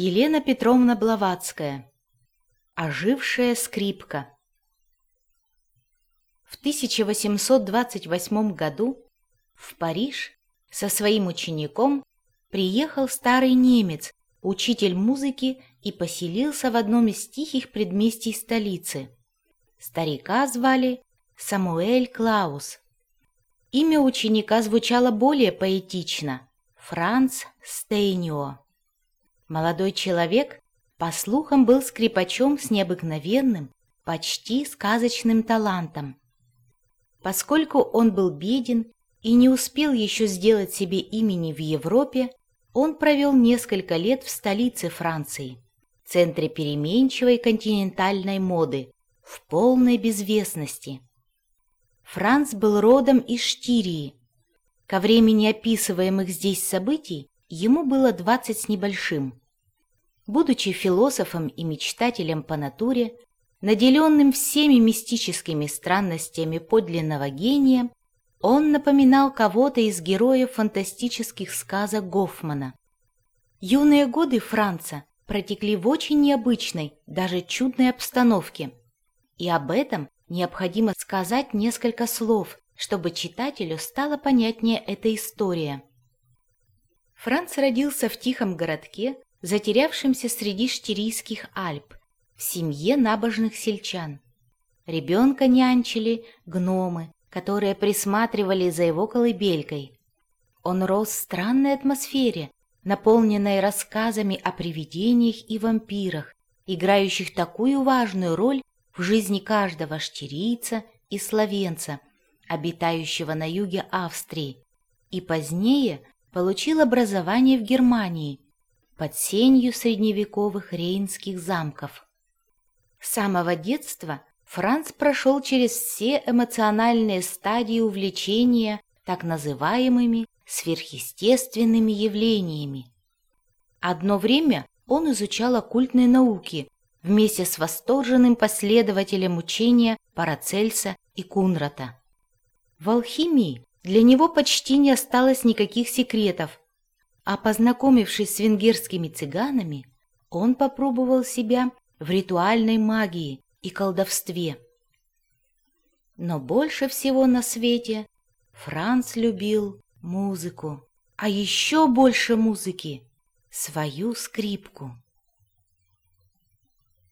Елена Петровна Блаватская. Ожившая скрипка. В 1828 году в Париж со своим учеником приехал старый немец, учитель музыки, и поселился в одном из тихих предместий столицы. Старика звали Самуэль Клаус. Имя ученика звучало более поэтично – Франц Стейнио. Молодой человек, по слухам, был скрипачом с необыкновенным, почти сказочным талантом. Поскольку он был беден и не успел еще сделать себе имени в Европе, он провел несколько лет в столице Франции, центре переменчивой континентальной моды, в полной безвестности. Франц был родом из Штирии. Ко времени описываемых здесь событий ему было двадцать с небольшим. Будучи философом и мечтателем по натуре, наделенным всеми мистическими странностями подлинного гения, он напоминал кого-то из героев фантастических сказок Гофмана. Юные годы Франца протекли в очень необычной, даже чудной обстановке. И об этом необходимо сказать несколько слов, чтобы читателю стала понятнее эта история. Франц родился в тихом городке, затерявшимся среди Штирийских Альп, в семье набожных сельчан. Ребенка нянчили гномы, которые присматривали за его колыбелькой. Он рос в странной атмосфере, наполненной рассказами о привидениях и вампирах, играющих такую важную роль в жизни каждого штирийца и словенца, обитающего на юге Австрии, и позднее получил образование в Германии – под сенью средневековых рейнских замков. С самого детства Франц прошел через все эмоциональные стадии увлечения так называемыми сверхъестественными явлениями. Одно время он изучал оккультные науки вместе с восторженным последователем учения Парацельса и Кунрата. В алхимии для него почти не осталось никаких секретов, а познакомившись с венгерскими цыганами, он попробовал себя в ритуальной магии и колдовстве. Но больше всего на свете Франц любил музыку, а еще больше музыки — свою скрипку.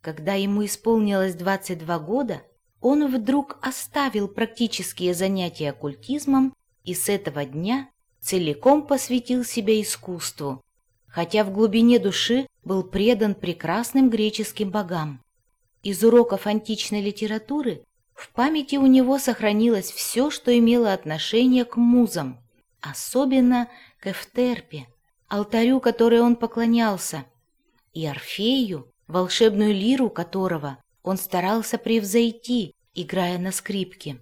Когда ему исполнилось 22 года, он вдруг оставил практические занятия оккультизмом и с этого дня целиком посвятил себя искусству, хотя в глубине души был предан прекрасным греческим богам. Из уроков античной литературы в памяти у него сохранилось все, что имело отношение к музам, особенно к Эфтерпе, алтарю, который он поклонялся, и Орфею, волшебную лиру которого он старался превзойти, играя на скрипке.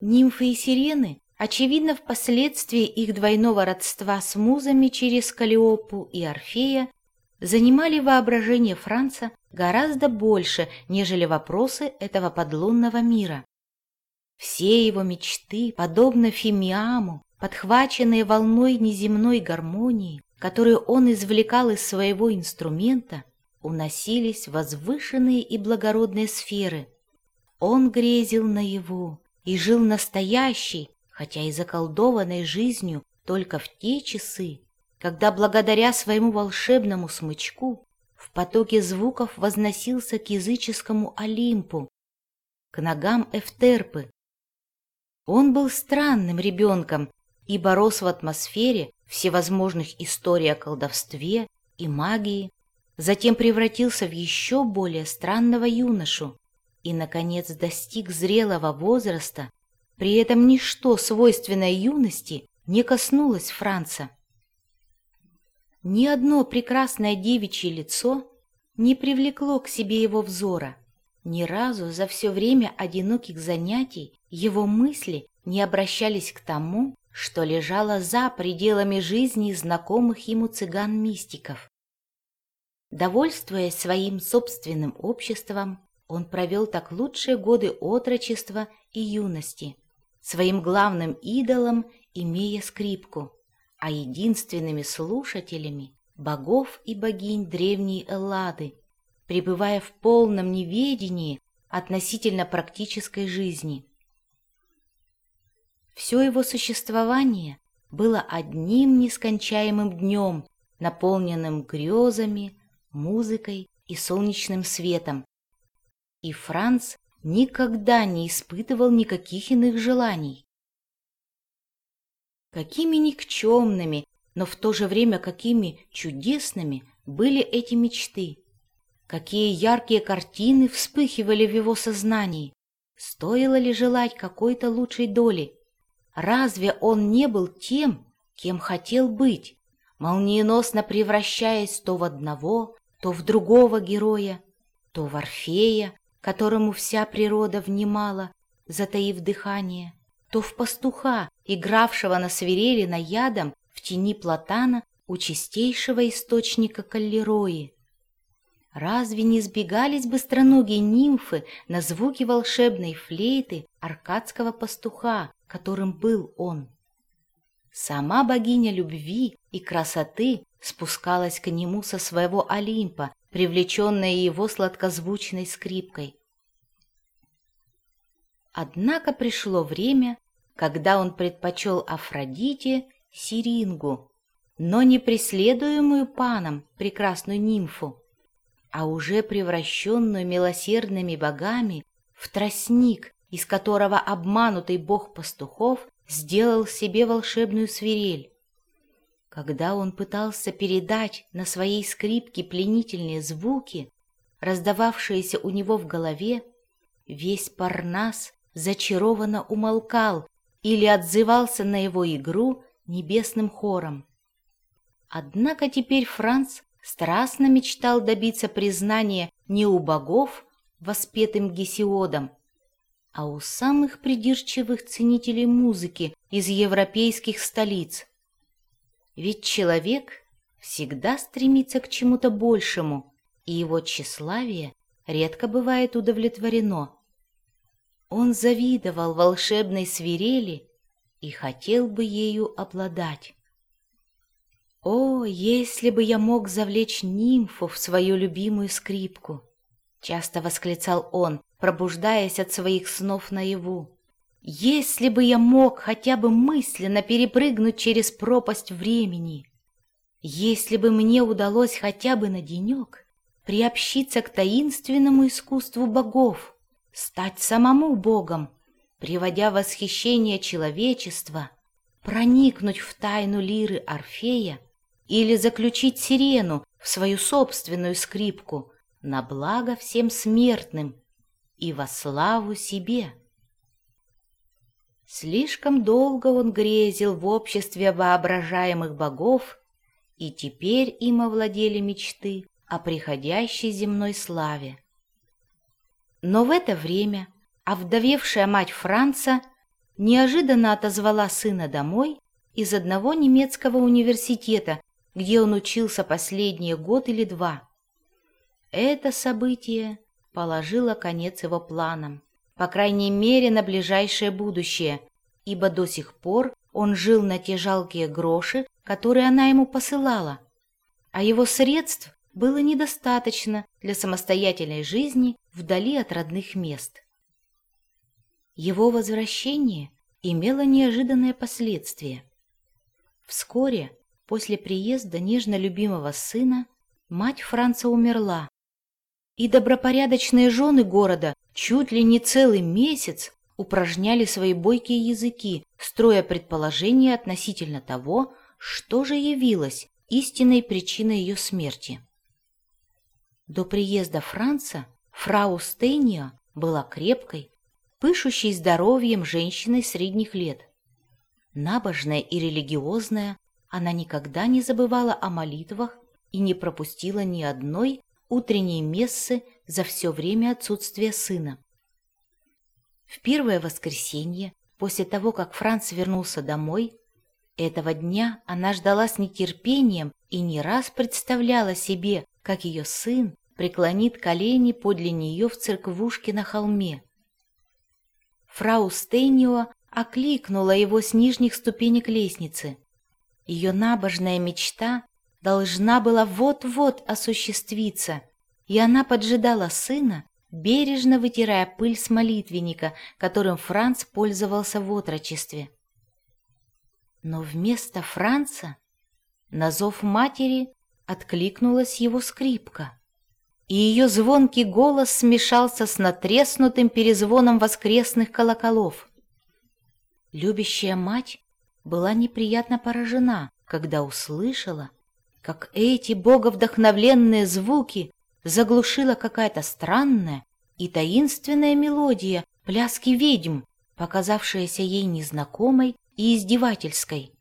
Нимфы и сирены Очевидно, впоследствии их двойного родства с музами через Калиопу и Орфея занимали воображение Франца гораздо больше, нежели вопросы этого подлунного мира. Все его мечты, подобно Фимиаму, подхваченные волной неземной гармонии, которую он извлекал из своего инструмента, уносились в возвышенные и благородные сферы. Он грезил наяву и жил настоящей, хотя и заколдованной жизнью только в те часы, когда благодаря своему волшебному смычку в потоке звуков возносился к языческому Олимпу, к ногам Эфтерпы. Он был странным ребенком, ибо рос в атмосфере всевозможных историй о колдовстве и магии, затем превратился в еще более странного юношу и, наконец, достиг зрелого возраста, при этом ничто, свойственное юности, не коснулось Франца. Ни одно прекрасное девичье лицо не привлекло к себе его взора. Ни разу за все время одиноких занятий его мысли не обращались к тому, что лежало за пределами жизни знакомых ему цыган-мистиков. Довольствуясь своим собственным обществом, он провел так лучшие годы отрочества и юности – своим главным идолом имея скрипку, а единственными слушателями богов и богинь древней Эллады, пребывая в полном неведении относительно практической жизни. Все его существование было одним нескончаемым днем, наполненным грезами, музыкой и солнечным светом. И Франц никогда не испытывал никаких иных желаний. Какими никчемными, но в то же время какими чудесными были эти мечты. Какие яркие картины вспыхивали в его сознании. Стоило ли желать какой-то лучшей доли? Разве он не был тем, кем хотел быть, молниеносно превращаясь то в одного, то в другого героя, то в Орфея, которому вся природа внимала, затаив дыхание, то в пастуха, игравшего на свирели на ядом в тени платана у чистейшего источника каллерои. Разве не сбегались быстроногие нимфы на звуки волшебной флейты аркадского пастуха, которым был он? Сама богиня любви и красоты спускалась к нему со своего Олимпа, привлеченная его сладкозвучной скрипкой. Однако пришло время, когда он предпочел Афродите Сирингу, но не преследуемую паном прекрасную нимфу, а уже превращенную милосердными богами в тростник, из которого обманутый бог пастухов сделал себе волшебную свирель. Когда он пытался передать на своей скрипке пленительные звуки, раздававшиеся у него в голове, весь Парнас зачарованно умолкал или отзывался на его игру небесным хором. Однако теперь Франц страстно мечтал добиться признания не у богов, воспетым Гесиодом, а у самых придирчивых ценителей музыки из европейских столиц. Ведь человек всегда стремится к чему-то большему, и его тщеславие редко бывает удовлетворено. Он завидовал волшебной свирели и хотел бы ею обладать. «О, если бы я мог завлечь нимфу в свою любимую скрипку!» — часто восклицал он, пробуждаясь от своих снов наяву. «Если бы я мог хотя бы мысленно перепрыгнуть через пропасть времени! Если бы мне удалось хотя бы на денек приобщиться к таинственному искусству богов!» стать самому Богом, приводя восхищение человечества, проникнуть в тайну лиры Орфея или заключить сирену в свою собственную скрипку на благо всем смертным и во славу себе. Слишком долго он грезил в обществе воображаемых богов, и теперь им овладели мечты о приходящей земной славе. Но в это время овдовевшая мать Франца неожиданно отозвала сына домой из одного немецкого университета, где он учился последние год или два. Это событие положило конец его планам, по крайней мере на ближайшее будущее, ибо до сих пор он жил на те жалкие гроши, которые она ему посылала, а его средств было недостаточно для самостоятельной жизни вдали от родных мест. Его возвращение имело неожиданное последствие. Вскоре после приезда нежно любимого сына мать Франца умерла, и добропорядочные жены города чуть ли не целый месяц упражняли свои бойкие языки, строя предположения относительно того, что же явилось истинной причиной ее смерти. До приезда Франца фрау Стейния была крепкой, пышущей здоровьем женщиной средних лет. Набожная и религиозная, она никогда не забывала о молитвах и не пропустила ни одной утренней мессы за все время отсутствия сына. В первое воскресенье, после того, как Франц вернулся домой, этого дня она ждала с нетерпением и не раз представляла себе, как ее сын преклонит колени подле нее в церквушке на холме. Фрау Стейнио окликнула его с нижних ступенек лестницы. Ее набожная мечта должна была вот-вот осуществиться, и она поджидала сына, бережно вытирая пыль с молитвенника, которым Франц пользовался в отрочестве. Но вместо Франца на зов матери откликнулась его скрипка, и ее звонкий голос смешался с натреснутым перезвоном воскресных колоколов. Любящая мать была неприятно поражена, когда услышала, как эти боговдохновленные звуки заглушила какая-то странная и таинственная мелодия пляски ведьм, показавшаяся ей незнакомой и издевательской.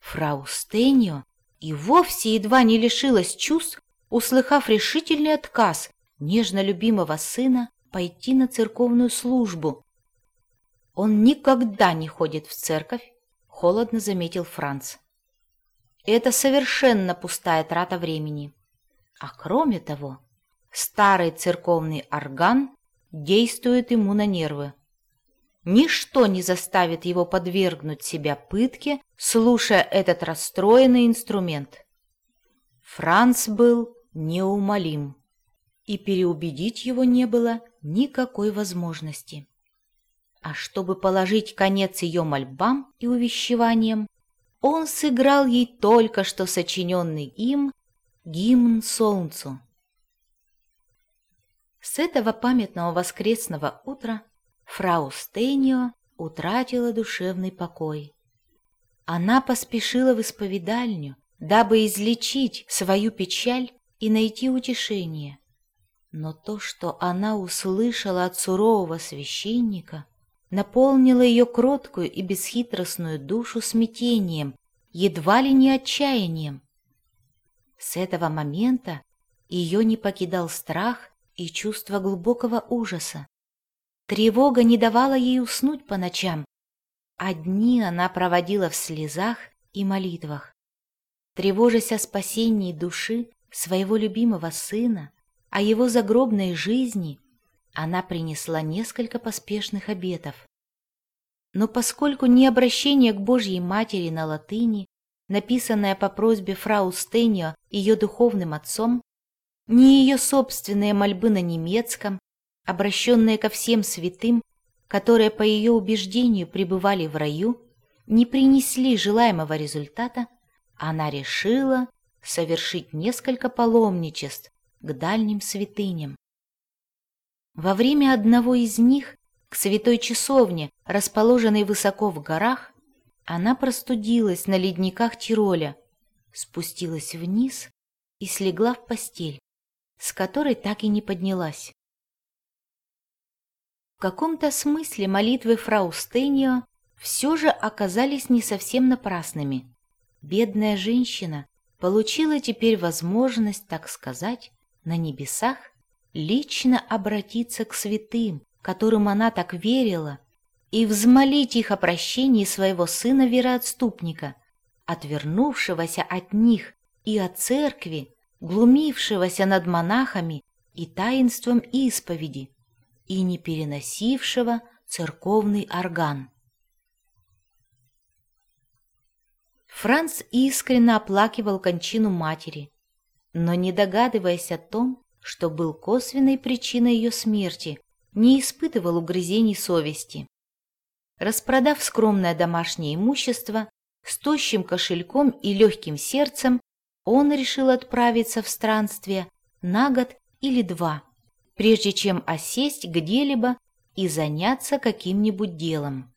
Фрау Стенио и вовсе едва не лишилась чувств, услыхав решительный отказ нежно любимого сына пойти на церковную службу. «Он никогда не ходит в церковь», — холодно заметил Франц. «Это совершенно пустая трата времени. А кроме того, старый церковный орган действует ему на нервы. Ничто не заставит его подвергнуть себя пытке, слушая этот расстроенный инструмент. Франц был неумолим, и переубедить его не было никакой возможности. А чтобы положить конец ее мольбам и увещеваниям, он сыграл ей только что сочиненный им гимн солнцу. С этого памятного воскресного утра фрау Стейнио утратила душевный покой. Она поспешила в исповедальню, дабы излечить свою печаль и найти утешение. Но то, что она услышала от сурового священника, наполнило ее кроткую и бесхитростную душу смятением, едва ли не отчаянием. С этого момента ее не покидал страх и чувство глубокого ужаса. Тревога не давала ей уснуть по ночам, а дни она проводила в слезах и молитвах. Тревожась о спасении души своего любимого сына, о его загробной жизни, она принесла несколько поспешных обетов. Но поскольку ни обращение к Божьей Матери на латыни, написанное по просьбе фрау Стенио ее духовным отцом, ни ее собственные мольбы на немецком, обращенные ко всем святым, которые, по ее убеждению, пребывали в раю, не принесли желаемого результата, она решила совершить несколько паломничеств к дальним святыням. Во время одного из них, к святой часовне, расположенной высоко в горах, она простудилась на ледниках Тироля, спустилась вниз и слегла в постель, с которой так и не поднялась. В каком-то смысле молитвы фрау Стенио все же оказались не совсем напрасными. Бедная женщина получила теперь возможность, так сказать, на небесах лично обратиться к святым, которым она так верила, и взмолить их о прощении своего сына-вероотступника, отвернувшегося от них и от церкви, глумившегося над монахами и таинством исповеди, и не переносившего церковный орган. Франц искренне оплакивал кончину матери, но не догадываясь о том, что был косвенной причиной ее смерти, не испытывал угрызений совести. Распродав скромное домашнее имущество, с тощим кошельком и легким сердцем, он решил отправиться в странствие на год или два, прежде чем осесть где-либо и заняться каким-нибудь делом.